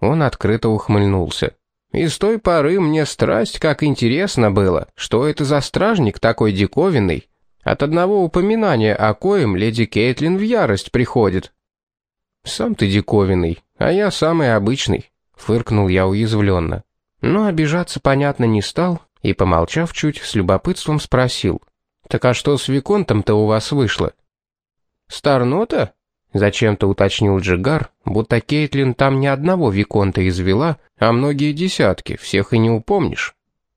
Он открыто ухмыльнулся. «И с той поры мне страсть как интересно было, что это за стражник такой диковинный. От одного упоминания о коем леди Кейтлин в ярость приходит». «Сам ты диковинный, а я самый обычный», — фыркнул я уязвленно. Но обижаться, понятно, не стал и, помолчав чуть, с любопытством спросил. «Так а что с Виконтом-то у вас вышло?» «Старнота?» — зачем-то уточнил Джигар, будто Кейтлин там ни одного Виконта извела, а многие десятки, всех и не упомнишь.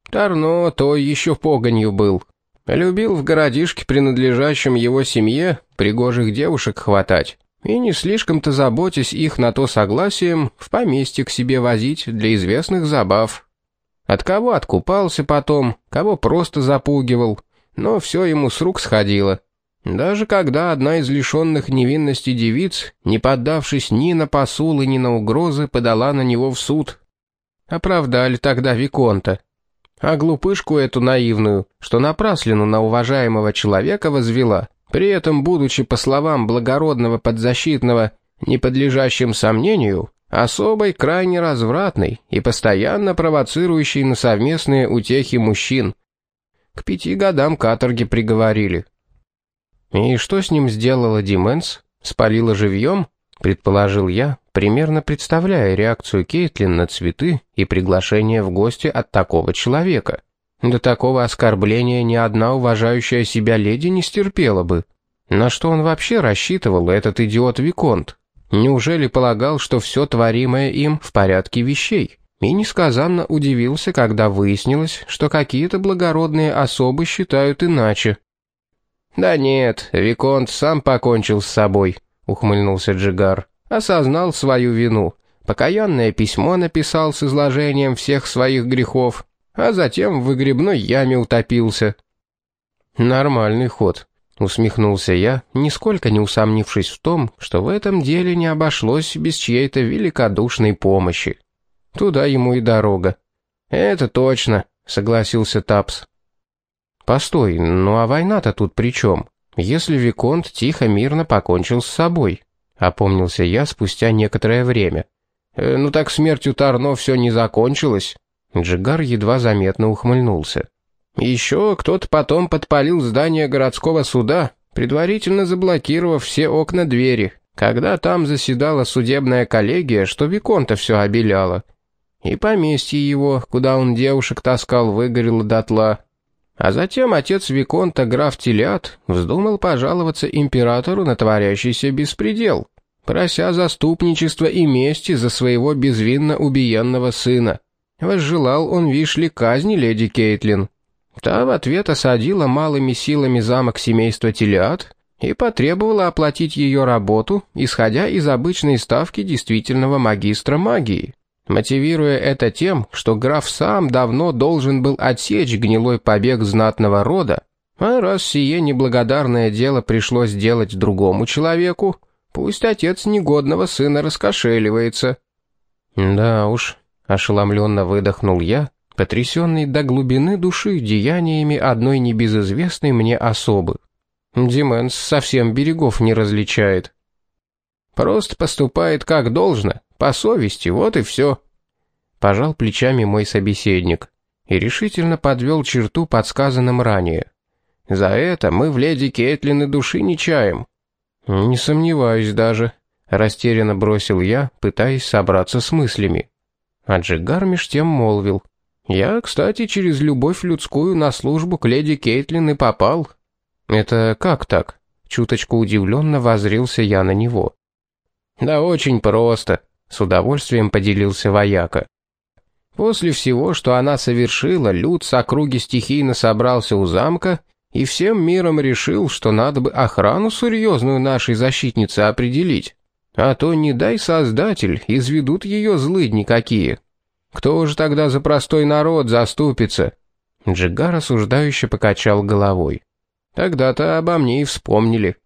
Тарно то еще погонью был. Любил в городишке, принадлежащем его семье, пригожих девушек хватать. И не слишком-то заботясь их на то согласием, в поместье к себе возить для известных забав. От кого откупался потом, кого просто запугивал, но все ему с рук сходило. Даже когда одна из лишенных невинности девиц, не поддавшись ни на посулы, ни на угрозы, подала на него в суд. Оправдали тогда Виконта. А глупышку эту наивную, что напраслину на уважаемого человека возвела, при этом будучи, по словам благородного подзащитного, не подлежащим сомнению, особой крайне развратной и постоянно провоцирующей на совместные утехи мужчин. К пяти годам каторги приговорили. «И что с ним сделала Дименс? Спалила живьем?» — предположил я, примерно представляя реакцию Кейтлин на цветы и приглашение в гости от такого человека. До такого оскорбления ни одна уважающая себя леди не стерпела бы. На что он вообще рассчитывал, этот идиот Виконт? Неужели полагал, что все творимое им в порядке вещей? И несказанно удивился, когда выяснилось, что какие-то благородные особы считают иначе. «Да нет, Виконт сам покончил с собой», — ухмыльнулся Джигар. «Осознал свою вину. Покаянное письмо написал с изложением всех своих грехов, а затем в выгребной яме утопился». «Нормальный ход», — усмехнулся я, нисколько не усомнившись в том, что в этом деле не обошлось без чьей-то великодушной помощи. Туда ему и дорога. «Это точно», — согласился Тапс. «Постой, ну а война-то тут при чем? Если Виконт тихо, мирно покончил с собой?» Опомнился я спустя некоторое время. «Э, «Ну так смертью Тарно все не закончилось». Джигар едва заметно ухмыльнулся. «Еще кто-то потом подпалил здание городского суда, предварительно заблокировав все окна-двери, когда там заседала судебная коллегия, что Виконта все обеляло. И поместье его, куда он девушек таскал, выгорело дотла. А затем отец Виконта, граф Телят, вздумал пожаловаться императору на творящийся беспредел, прося заступничества и мести за своего безвинно убиенного сына. Возжелал он, вишли, казни леди Кейтлин. Та в ответ осадила малыми силами замок семейства Телят и потребовала оплатить ее работу, исходя из обычной ставки действительного магистра магии мотивируя это тем, что граф сам давно должен был отсечь гнилой побег знатного рода, а раз сие неблагодарное дело пришлось делать другому человеку, пусть отец негодного сына раскошеливается. Да уж, ошеломленно выдохнул я, потрясенный до глубины души деяниями одной небезызвестной мне особы. Дименс совсем берегов не различает. Просто поступает как должно, по совести, вот и все. Пожал плечами мой собеседник и решительно подвел черту подсказанным ранее. За это мы в леди Кейтлин и души не чаем. Не сомневаюсь даже, растерянно бросил я, пытаясь собраться с мыслями. А Джигар тем молвил. Я, кстати, через любовь людскую на службу к леди Кейтлин и попал. Это как так? Чуточку удивленно возрился я на него. Да очень просто, с удовольствием поделился вояка. После всего, что она совершила, люд с округи стихийно собрался у замка и всем миром решил, что надо бы охрану серьезную нашей защитнице определить. А то не дай создатель, изведут ее злыдни какие. Кто же тогда за простой народ заступится? Джигар осуждающе покачал головой. Тогда-то обо мне и вспомнили.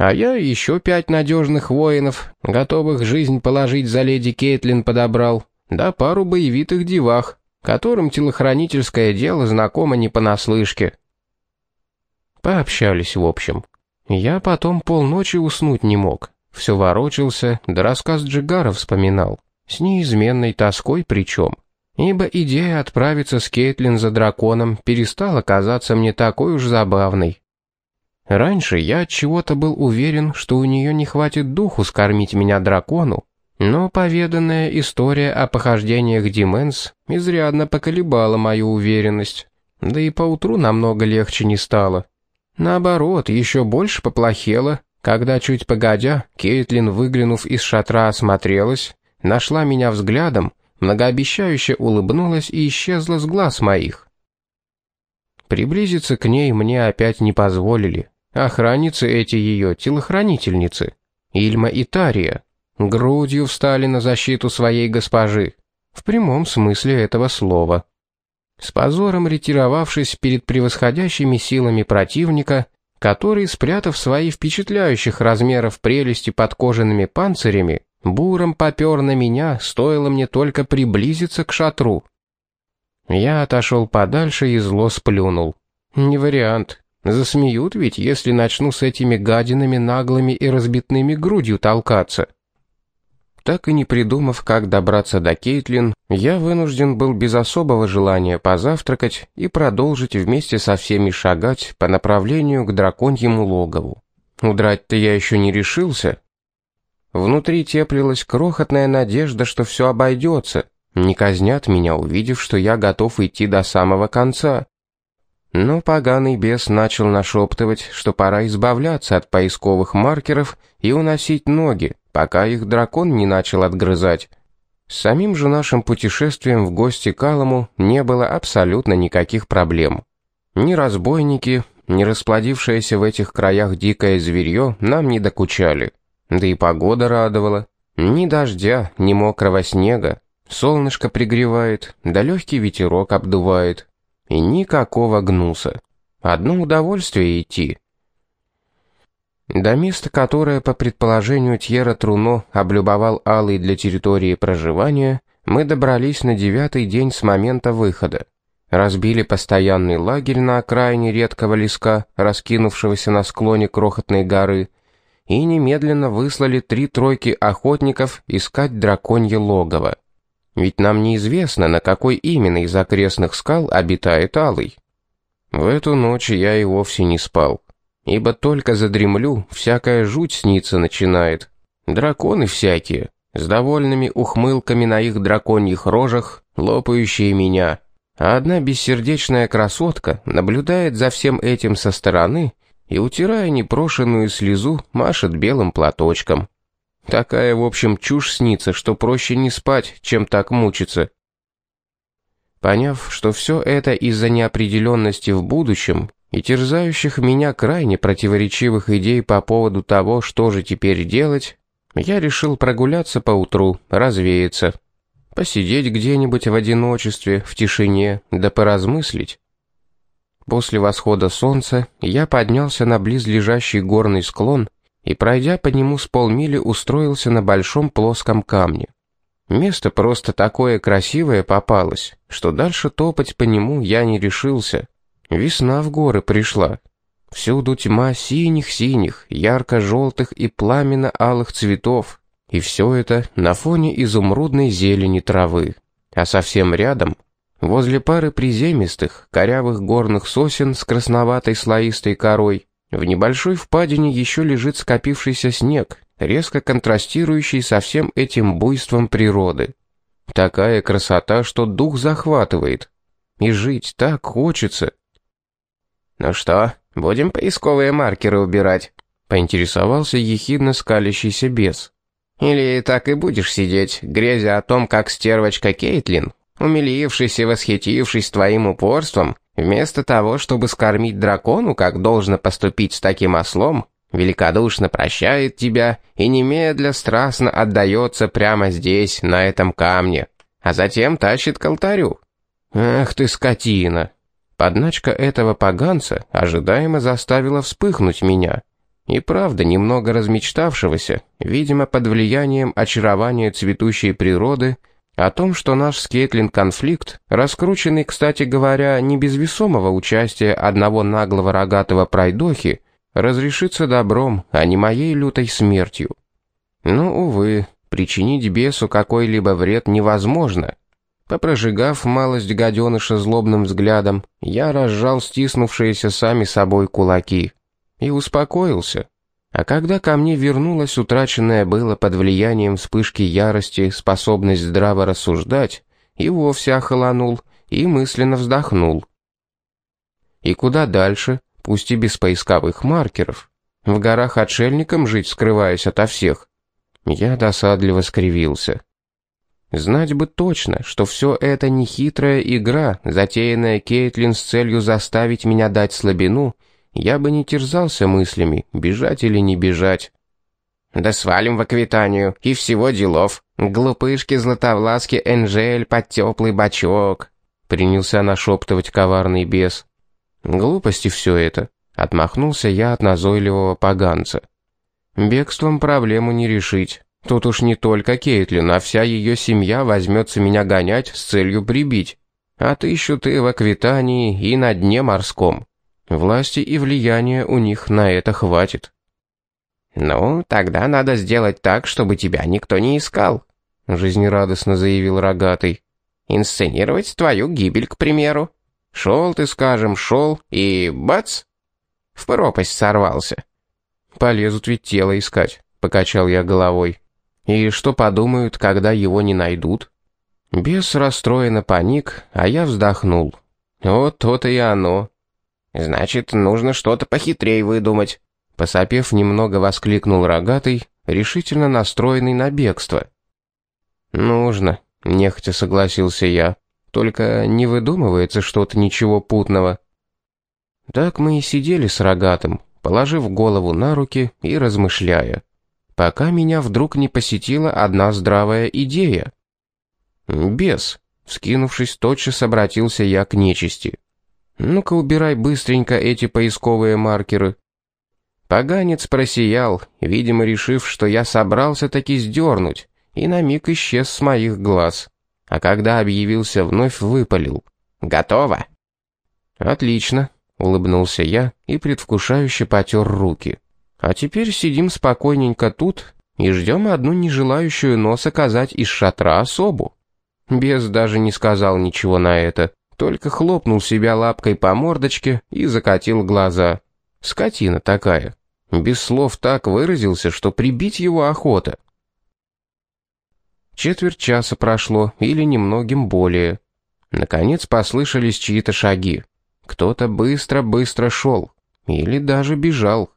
А я еще пять надежных воинов, готовых жизнь положить за леди Кейтлин подобрал, да пару боевитых девах, которым телохранительское дело знакомо не понаслышке. Пообщались в общем. Я потом полночи уснуть не мог. Все ворочался, да рассказ Джигара вспоминал. с неизменной тоской причем, ибо идея отправиться с Кейтлин за драконом перестала казаться мне такой уж забавной. Раньше я от чего-то был уверен, что у нее не хватит духу скормить меня дракону, но поведанная история о похождениях Дименс изрядно поколебала мою уверенность, да и поутру намного легче не стало. Наоборот, еще больше поплохело, когда чуть погодя, Кейтлин, выглянув из шатра, осмотрелась, нашла меня взглядом, многообещающе улыбнулась и исчезла с глаз моих. Приблизиться к ней мне опять не позволили. Охранницы эти ее, телохранительницы. Ильма и Тария. Грудью встали на защиту своей госпожи. В прямом смысле этого слова. С позором ретировавшись перед превосходящими силами противника, который, спрятав свои впечатляющих размеров прелести под кожаными панцирями, буром попер на меня, стоило мне только приблизиться к шатру. Я отошел подальше и зло сплюнул. Не вариант. Засмеют ведь, если начну с этими гадинами наглыми и разбитными грудью толкаться. Так и не придумав, как добраться до Кейтлин, я вынужден был без особого желания позавтракать и продолжить вместе со всеми шагать по направлению к драконьему логову. Удрать-то я еще не решился. Внутри теплилась крохотная надежда, что все обойдется, не казнят меня, увидев, что я готов идти до самого конца. Но поганый бес начал нашептывать, что пора избавляться от поисковых маркеров и уносить ноги, пока их дракон не начал отгрызать. Самим же нашим путешествием в гости к Алому не было абсолютно никаких проблем. Ни разбойники, ни расплодившееся в этих краях дикое зверье нам не докучали. Да и погода радовала. Ни дождя, ни мокрого снега. Солнышко пригревает, да легкий ветерок обдувает. И никакого гнуса. Одно удовольствие идти. До места, которое, по предположению Тьера Труно, облюбовал Алый для территории проживания, мы добрались на девятый день с момента выхода. Разбили постоянный лагерь на окраине редкого леска, раскинувшегося на склоне крохотной горы, и немедленно выслали три тройки охотников искать драконье логово. Ведь нам неизвестно, на какой именно из окрестных скал обитает Алый. В эту ночь я и вовсе не спал, ибо только задремлю, всякая жуть снится начинает. Драконы всякие, с довольными ухмылками на их драконьих рожах, лопающие меня. А одна бессердечная красотка наблюдает за всем этим со стороны и, утирая непрошенную слезу, машет белым платочком. Такая, в общем, чушь снится, что проще не спать, чем так мучиться. Поняв, что все это из-за неопределенности в будущем и терзающих меня крайне противоречивых идей по поводу того, что же теперь делать, я решил прогуляться поутру, развеяться, посидеть где-нибудь в одиночестве, в тишине, да поразмыслить. После восхода солнца я поднялся на близлежащий горный склон и, пройдя по нему с полмили, устроился на большом плоском камне. Место просто такое красивое попалось, что дальше топать по нему я не решился. Весна в горы пришла. Всюду тьма синих-синих, ярко-желтых и пламенно-алых цветов, и все это на фоне изумрудной зелени травы. А совсем рядом, возле пары приземистых, корявых горных сосен с красноватой слоистой корой, в небольшой впадине еще лежит скопившийся снег, резко контрастирующий со всем этим буйством природы. Такая красота, что дух захватывает. И жить так хочется. «Ну что, будем поисковые маркеры убирать?» — поинтересовался ехидно скалящийся бес. «Или так и будешь сидеть, грезя о том, как стервочка Кейтлин, умилившись и восхитившись твоим упорством, Вместо того, чтобы скормить дракону, как должно поступить с таким ослом, великодушно прощает тебя и немедля страстно отдается прямо здесь, на этом камне, а затем тащит к алтарю. Ах ты скотина! Подначка этого поганца ожидаемо заставила вспыхнуть меня. И правда, немного размечтавшегося, видимо, под влиянием очарования цветущей природы, о том, что наш с Кейтлин конфликт, раскрученный, кстати говоря, не без весомого участия одного наглого рогатого пройдохи, разрешится добром, а не моей лютой смертью. Но, увы, причинить бесу какой-либо вред невозможно. Попрожигав малость гаденыша злобным взглядом, я разжал стиснувшиеся сами собой кулаки и успокоился. А когда ко мне вернулась утраченная было под влиянием вспышки ярости способность здраво рассуждать, и вовсе охолонул, и мысленно вздохнул. И куда дальше, пусть и без поисковых маркеров? В горах отшельником жить, скрываясь ото всех? Я досадливо скривился. Знать бы точно, что все это не хитрая игра, затеянная Кейтлин с целью заставить меня дать слабину, я бы не терзался мыслями, бежать или не бежать. Да свалим в Аквитанию, и всего делов. Глупышки-златовласки Энжель под теплый бачок. Принялся нашептывать коварный бес. Глупости все это. Отмахнулся я от назойливого поганца. Бегством проблему не решить. Тут уж не только Кейтлин, а вся ее семья возьмется меня гонять с целью прибить. А ты еще ты в Аквитании и на дне морском. Власти и влияния у них на это хватит. «Ну, тогда надо сделать так, чтобы тебя никто не искал», — жизнерадостно заявил Рогатый. «Инсценировать твою гибель, к примеру. Шел ты, скажем, шел, и бац! В пропасть сорвался». «Полезут ведь тело искать», — покачал я головой. И что подумают, когда его не найдут? Бес расстроенно паник, а я вздохнул. Вот то-то и оно. Значит, нужно что-то похитрее выдумать. Посопев немного, воскликнул рогатый, решительно настроенный на бегство. «Нужно», — нехотя согласился я. «Только не выдумывается что-то ничего путного». Так мы и сидели с рогатым, положив голову на руки и размышляя пока меня вдруг не посетила одна здравая идея. «Бес», — вскинувшись, тотчас обратился я к нечисти. «Ну-ка убирай быстренько эти поисковые маркеры». Поганец просиял, видимо, решив, что я собрался таки сдернуть, и на миг исчез с моих глаз. А когда объявился, вновь выпалил. «Готово!» «Отлично», — улыбнулся я и предвкушающе потер руки. А теперь сидим спокойненько тут и ждем одну нежелающую нос оказать из шатра особу. Бес даже не сказал ничего на это, только хлопнул себя лапкой по мордочке и закатил глаза. Скотина такая. Без слов так выразился, что прибить его охота. Четверть часа прошло, или немногим более. Наконец послышались чьи-то шаги. Кто-то быстро-быстро шел. Или даже бежал.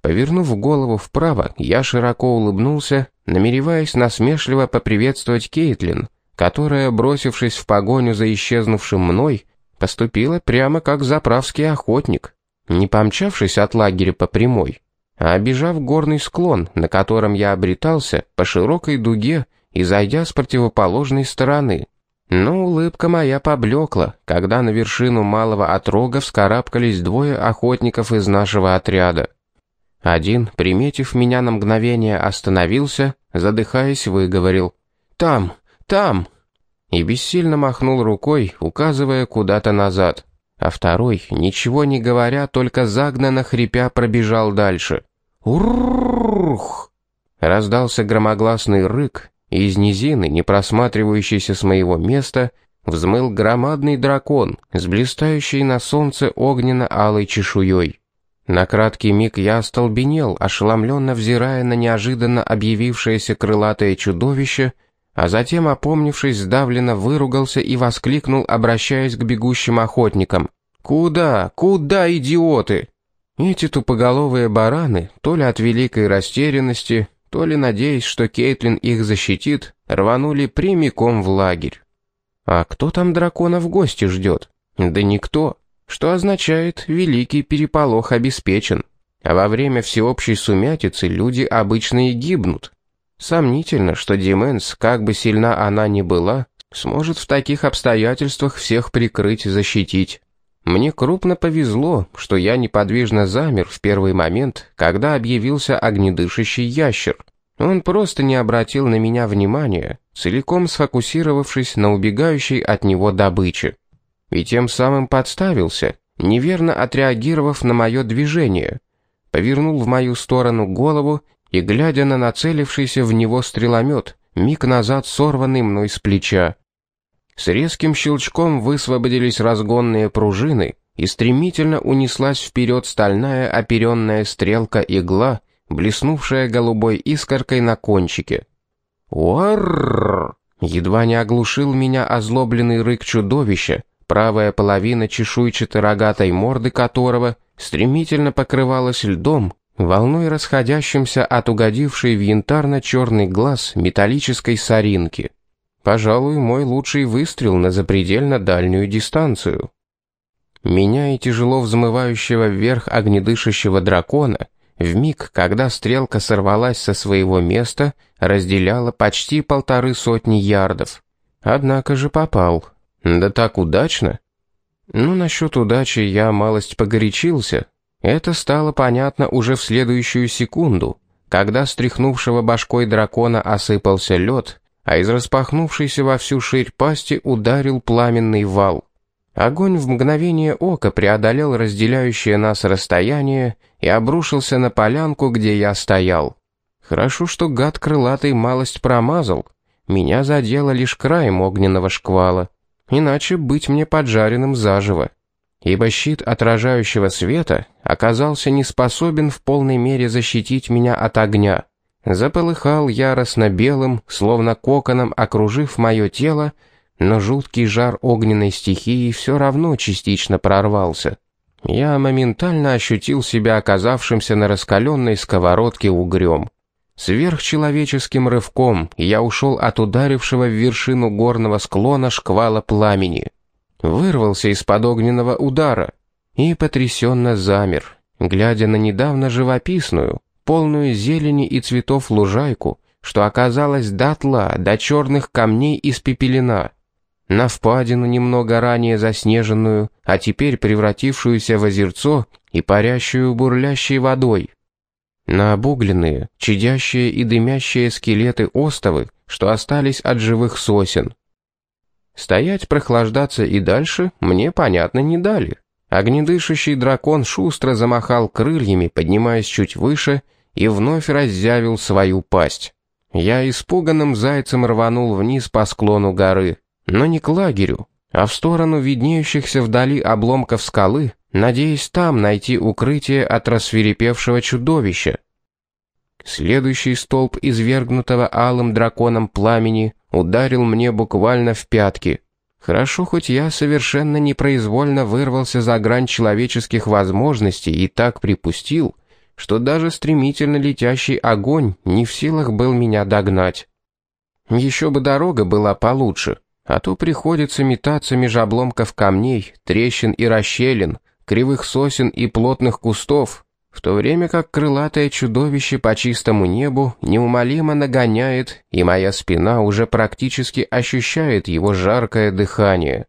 Повернув голову вправо, я широко улыбнулся, намереваясь насмешливо поприветствовать Кейтлин, которая, бросившись в погоню за исчезнувшим мной, поступила прямо как заправский охотник, не помчавшись от лагеря по прямой, а обижав горный склон, на котором я обретался, по широкой дуге и зайдя с противоположной стороны. Но улыбка моя поблекла, когда на вершину малого отрога вскарабкались двое охотников из нашего отряда. Один, приметив меня на мгновение, остановился, задыхаясь, выговорил «Там! там!» И бессильно махнул рукой, указывая куда-то назад. А второй, ничего не говоря, только загнанно хрипя пробежал дальше. «Уррррррх!» Раздался громогласный рык, и из низины, не просматривающейся с моего места, взмыл громадный дракон с блистающей на солнце огненно-алой чешуей. На краткий миг я остолбенел, ошеломленно взирая на неожиданно объявившееся крылатое чудовище — а затем, опомнившись, сдавленно выругался и воскликнул, обращаясь к бегущим охотникам. «Куда? Куда, идиоты?» Эти тупоголовые бараны, то ли от великой растерянности, то ли надеясь, что Кейтлин их защитит, рванули прямиком в лагерь. А кто там дракона в гости ждет? Да никто что означает «великий переполох обеспечен», а во время всеобщей сумятицы люди обычно и гибнут. Сомнительно, что Дименс, как бы сильна она ни была, сможет в таких обстоятельствах всех прикрыть защитить. Мне крупно повезло, что я неподвижно замер в первый момент, когда объявился огнедышащий ящер. Он просто не обратил на меня внимания, целиком сфокусировавшись на убегающей от него добыче и тем самым подставился, неверно отреагировав на мое движение. Повернул в мою сторону голову и глядя на нацелившийся в него стреломет, миг назад сорванный мной с плеча. С резким щелчком высвободились разгонные пружины, и стремительно унеслась вперед стальная оперенная стрелка-игла, блеснувшая голубой искоркой на кончике. «Уарррр!» Едва не оглушил меня озлобленный рык чудовища, правая половина чешуйчатой рогатой морды которого стремительно покрывалась льдом, волной расходящимся от угодившей в янтарно-черный глаз металлической соринки. Пожалуй, мой лучший выстрел на запредельно дальнюю дистанцию. Меня и тяжело взмывающего вверх огнедышащего дракона в миг, когда стрелка сорвалась со своего места, разделяла почти полторы сотни ярдов. Однако же попал. Да так удачно. Ну, насчет удачи я малость погорячился. Это стало понятно уже в следующую секунду, когда стряхнувшего башкой дракона осыпался лед, а из распахнувшейся во всю ширь пасти ударил пламенный вал. Огонь в мгновение ока преодолел разделяющее нас расстояние и обрушился на полянку, где я стоял. Хорошо, что гад крылатый малость промазал. Меня задело лишь краем огненного шквала. Иначе быть мне поджаренным заживо. Ибо щит отражающего света оказался не способен в полной мере защитить меня от огня. Заполыхал яростно белым, словно коконом окружив мое тело, но жуткий жар огненной стихии все равно частично прорвался. Я моментально ощутил себя оказавшимся на раскаленной сковородке угрем. Сверхчеловеческим рывком я ушел от ударившего в вершину горного склона шквала пламени. Вырвался из-под огненного удара и потрясенно замер, глядя на недавно живописную, полную зелени и цветов лужайку, что оказалась дотла до черных камней испепелена на впадину немного ранее заснеженную, а теперь превратившуюся в озерцо и парящую бурлящей водой. На обугленные, чадящие и дымящие скелеты остовы, что остались от живых сосен. Стоять, прохлаждаться и дальше мне, понятно, не дали. Огнедышащий дракон шустро замахал крыльями, поднимаясь чуть выше, и вновь раззявил свою пасть. Я испуганным зайцем рванул вниз по склону горы но не к лагерю, а в сторону виднеющихся вдали обломков скалы, надеясь там найти укрытие от рассверепевшего чудовища. Следующий столб извергнутого алым драконом пламени ударил мне буквально в пятки. Хорошо, хоть я совершенно непроизвольно вырвался за грань человеческих возможностей и так припустил, что даже стремительно летящий огонь не в силах был меня догнать. Еще бы дорога была получше, а то приходится метаться меж обломков камней, трещин и расщелин, кривых сосен и плотных кустов, в то время как крылатое чудовище по чистому небу неумолимо нагоняет, и моя спина уже практически ощущает его жаркое дыхание.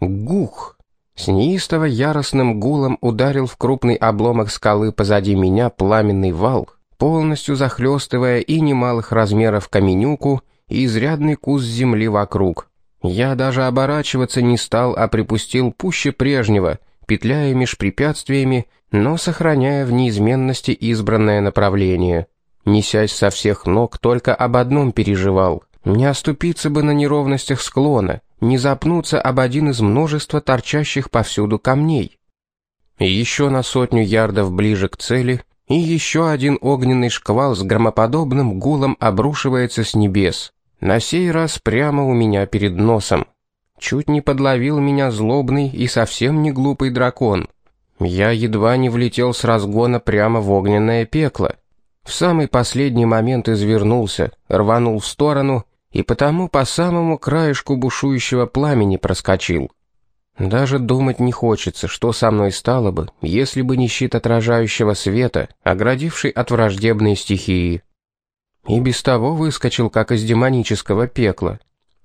Гух! С неистово яростным гулом ударил в крупный обломок скалы позади меня пламенный вал, полностью захлестывая и немалых размеров каменюку, и изрядный кус земли вокруг. Я даже оборачиваться не стал, а припустил пуще прежнего, петляя меж препятствиями, но сохраняя в неизменности избранное направление. Несясь со всех ног, только об одном переживал. Не оступиться бы на неровностях склона, не запнуться об один из множества торчащих повсюду камней. Еще на сотню ярдов ближе к цели, и еще один огненный шквал с громоподобным гулом обрушивается с небес. На сей раз прямо у меня перед носом. Чуть не подловил меня злобный и совсем не глупый дракон. Я едва не влетел с разгона прямо в огненное пекло. В самый последний момент извернулся, рванул в сторону и потому по самому краешку бушующего пламени проскочил. Даже думать не хочется, что со мной стало бы, если бы не щит отражающего света, оградивший от враждебной стихии. И без того выскочил, как из демонического пекла.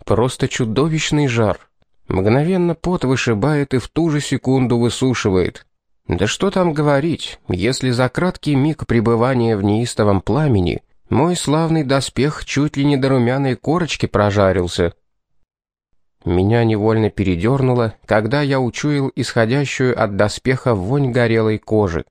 Просто чудовищный жар. Мгновенно пот вышибает и в ту же секунду высушивает. Да что там говорить, если за краткий миг пребывания в неистовом пламени мой славный доспех чуть ли не до румяной корочки прожарился. Меня невольно передернуло, когда я учуял исходящую от доспеха вонь горелой кожи.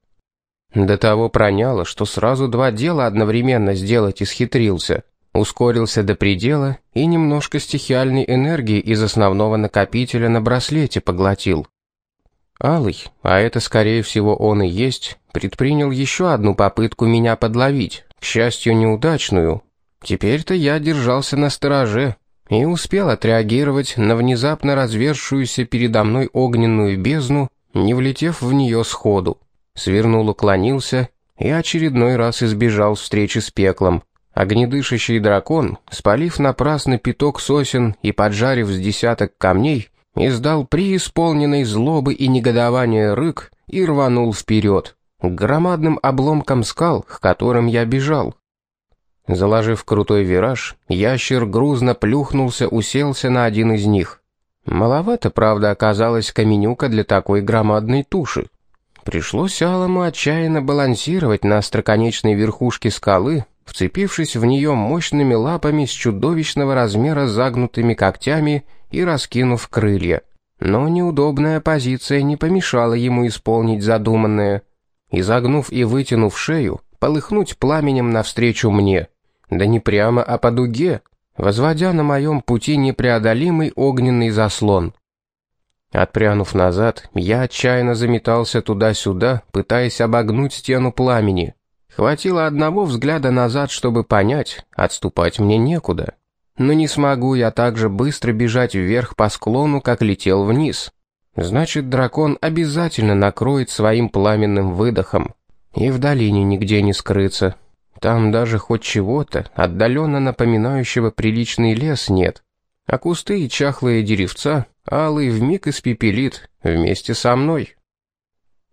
До того проняло, что сразу два дела одновременно сделать исхитрился. Ускорился до предела и немножко стихиальной энергии из основного накопителя на браслете поглотил. Алый, а это скорее всего он и есть, предпринял еще одну попытку меня подловить, к счастью, неудачную. Теперь-то я держался на стороже и успел отреагировать на внезапно развершуюся передо мной огненную бездну, не влетев в нее сходу. Свернул, уклонился и очередной раз избежал встречи с пеклом. Огнедышащий дракон, спалив напрасно пяток сосен и поджарив с десяток камней, издал преисполненной злобы и негодования рык и рванул вперед, к громадным обломкам скал, к которым я бежал. Заложив крутой вираж, ящер грузно плюхнулся, уселся на один из них. Маловато, правда, оказалась каменюка для такой громадной туши. Пришлось Алому отчаянно балансировать на остроконечной верхушке скалы, вцепившись в нее мощными лапами с чудовищного размера загнутыми когтями и раскинув крылья. Но неудобная позиция не помешала ему исполнить задуманное. Изогнув и вытянув шею, полыхнуть пламенем навстречу мне. Да не прямо, а по дуге, возводя на моем пути непреодолимый огненный заслон. Отпрянув назад, я отчаянно заметался туда-сюда, пытаясь обогнуть стену пламени. Хватило одного взгляда назад, чтобы понять, отступать мне некуда. Но не смогу я так же быстро бежать вверх по склону, как летел вниз. Значит, дракон обязательно накроет своим пламенным выдохом. И в долине нигде не скрыться. Там даже хоть чего-то, отдаленно напоминающего приличный лес, нет. А кусты и чахлые деревца Алый вмиг испепелит вместе со мной.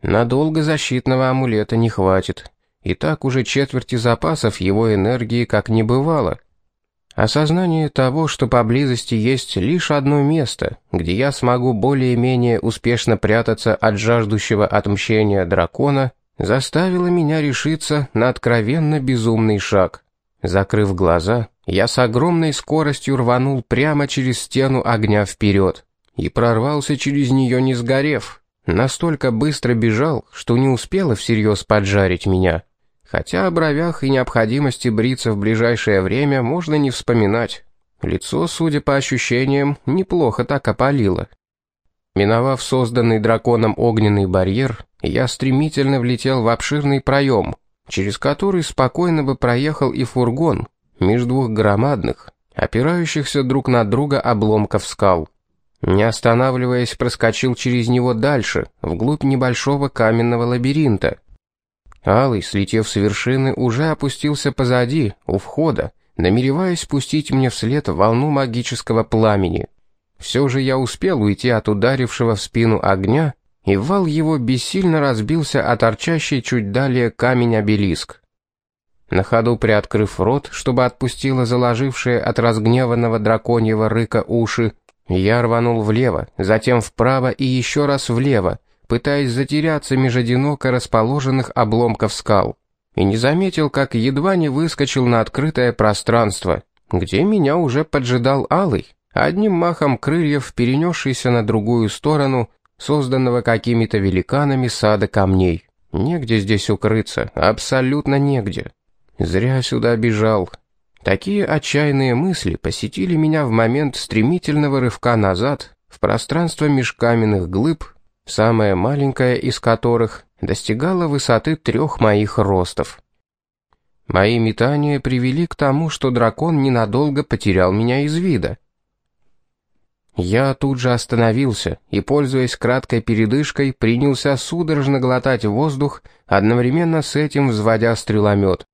Надолго защитного амулета не хватит. И так уже четверти запасов его энергии как не бывало. Осознание того, что поблизости есть лишь одно место, где я смогу более-менее успешно прятаться от жаждущего отмщения дракона, заставило меня решиться на откровенно безумный шаг. Закрыв глаза, я с огромной скоростью рванул прямо через стену огня вперед и прорвался через нее не сгорев. Настолько быстро бежал, что не успела всерьез поджарить меня. Хотя о бровях и необходимости бриться в ближайшее время можно не вспоминать. Лицо, судя по ощущениям, неплохо так опалило. Миновав созданный драконом огненный барьер, я стремительно влетел в обширный проем, через который спокойно бы проехал и фургон, между двух громадных, опирающихся друг на друга обломков скал. Не останавливаясь, проскочил через него дальше, вглубь небольшого каменного лабиринта. Алый, слетев с вершины, уже опустился позади, у входа, намереваясь пустить мне вслед волну магического пламени. Все же я успел уйти от ударившего в спину огня, и вал его бессильно разбился о торчащий чуть далее камень-обелиск. На ходу приоткрыв рот, чтобы отпустило заложившее от разгневанного драконьего рыка уши, я рванул влево, затем вправо и еще раз влево, пытаясь затеряться меж одиноко расположенных обломков скал, и не заметил, как едва не выскочил на открытое пространство, где меня уже поджидал Алый, одним махом крыльев перенесшийся на другую сторону, созданного какими-то великанами сада камней. Негде здесь укрыться, абсолютно негде. Зря сюда бежал, Такие отчаянные мысли посетили меня в момент стремительного рывка назад в пространство межкаменных глыб, самая маленькая из которых достигала высоты трех моих ростов. Мои метания привели к тому, что дракон ненадолго потерял меня из вида. Я тут же остановился и, пользуясь краткой передышкой, принялся судорожно глотать воздух, одновременно с этим взводя стреломет.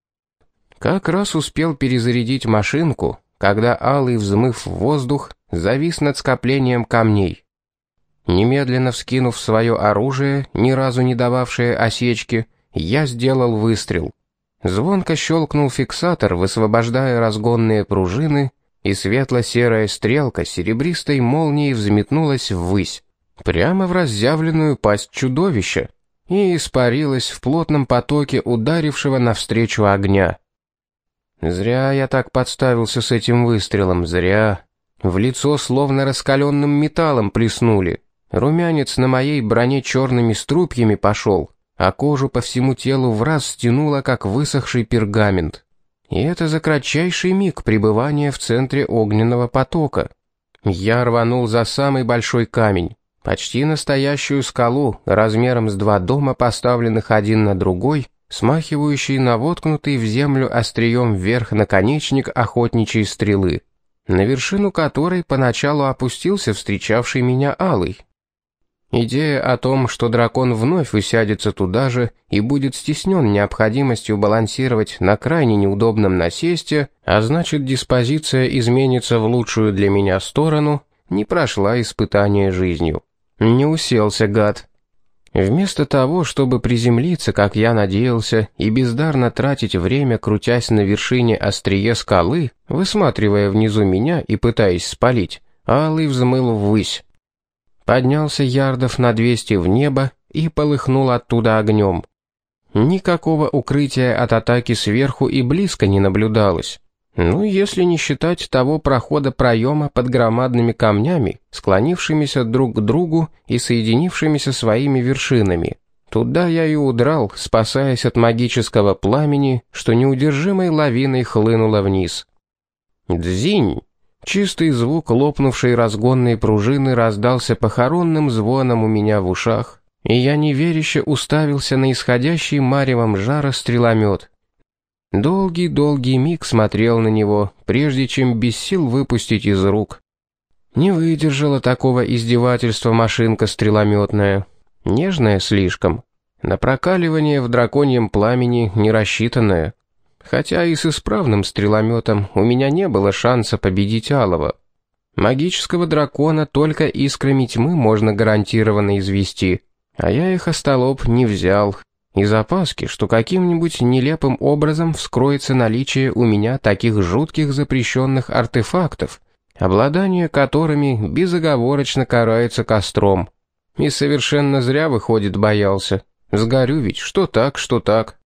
Как раз успел перезарядить машинку, когда Алый, взмыв в воздух, завис над скоплением камней. Немедленно вскинув свое оружие, ни разу не дававшее осечки, я сделал выстрел. Звонко щелкнул фиксатор, высвобождая разгонные пружины, и светло-серая стрелка серебристой молнией взметнулась ввысь, прямо в разъявленную пасть чудовища, и испарилась в плотном потоке ударившего навстречу огня. Зря я так подставился с этим выстрелом, зря. В лицо словно раскаленным металлом плеснули. Румянец на моей броне черными струпьями пошел, а кожу по всему телу в раз стянуло, как высохший пергамент. И это за кратчайший миг пребывания в центре огненного потока. Я рванул за самый большой камень, почти настоящую скалу, размером с два дома, поставленных один на другой, смахивающий на воткнутый в землю острием вверх наконечник охотничьей стрелы, на вершину которой поначалу опустился встречавший меня Алый. Идея о том, что дракон вновь усядется туда же и будет стеснен необходимостью балансировать на крайне неудобном насесте, а значит диспозиция изменится в лучшую для меня сторону, не прошла испытание жизнью. Не уселся гад. Вместо того, чтобы приземлиться, как я надеялся, и бездарно тратить время, крутясь на вершине острие скалы, высматривая внизу меня и пытаясь спалить, Алый взмыл ввысь поднялся ярдов на 200 в небо и полыхнул оттуда огнем. Никакого укрытия от атаки сверху и близко не наблюдалось. Ну, если не считать того прохода проема под громадными камнями, склонившимися друг к другу и соединившимися своими вершинами. Туда я и удрал, спасаясь от магического пламени, что неудержимой лавиной хлынуло вниз. «Дзинь!» Чистый звук лопнувшей разгонной пружины раздался похоронным звоном у меня в ушах, и я неверяще уставился на исходящий маревом жара стреломет. Долгий-долгий миг смотрел на него, прежде чем без сил выпустить из рук. Не выдержала такого издевательства машинка стрелометная. Нежная слишком. На прокаливание в драконьем пламени не рассчитанная. Хотя и с исправным стрелометом у меня не было шанса победить Алова. Магического дракона только искрами тьмы можно гарантированно извести, а я их остолоп не взял. Из опаски, что каким-нибудь нелепым образом вскроется наличие у меня таких жутких запрещенных артефактов, обладание которыми безоговорочно карается костром. И совершенно зря, выходит, боялся. Сгорю ведь, что так, что так.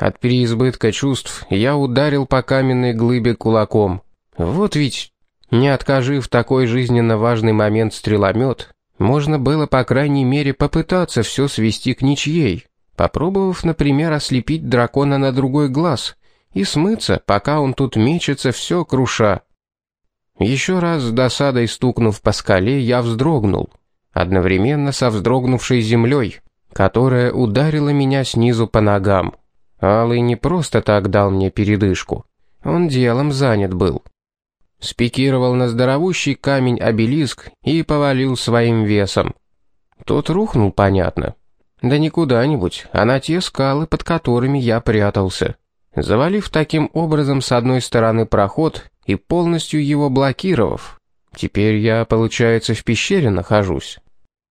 От переизбытка чувств я ударил по каменной глыбе кулаком. Вот ведь, не откажи в такой жизненно важный момент стреломет, можно было, по крайней мере, попытаться все свести к ничьей, попробовав, например, ослепить дракона на другой глаз и смыться, пока он тут мечется, все круша. Еще раз с досадой стукнув по скале, я вздрогнул, одновременно со вздрогнувшей землей, которая ударила меня снизу по ногам. Алый не просто так дал мне передышку. Он делом занят был. Спикировал на здоровущий камень обелиск и повалил своим весом. Тот рухнул, понятно. Да не куда-нибудь, а на те скалы, под которыми я прятался. Завалив таким образом с одной стороны проход и полностью его блокировав. Теперь я, получается, в пещере нахожусь.